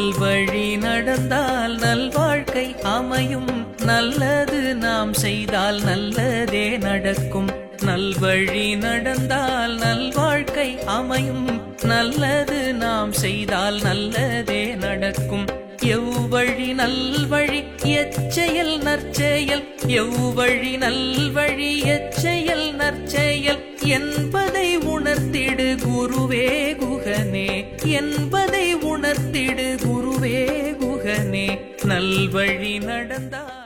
நல்வழி நடந்தால் நல்வாழ்க்கை அமையும். நல்லது நாம் செய்தால் நல்லதே நடக்கும். நல்வழி நடந்தால் நல்வாழ்க்கை அமையும். நல்லது நாம் செய்தால் நல்லதே நடக்கும். எவ்வழி நல்வழி எச்செயல் நற்செயல். எவ்வழி நல்வழி எச்செயல் நற்செயல். என்பதை உணர்த்திடு குருவே குகனே. என்பதை உணர் குருவே நல்வழி நடந்தால்